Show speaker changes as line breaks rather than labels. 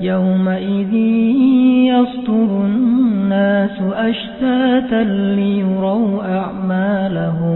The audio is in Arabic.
يومئذ يصطر الناس أشتاتا ليروا أعمالهم.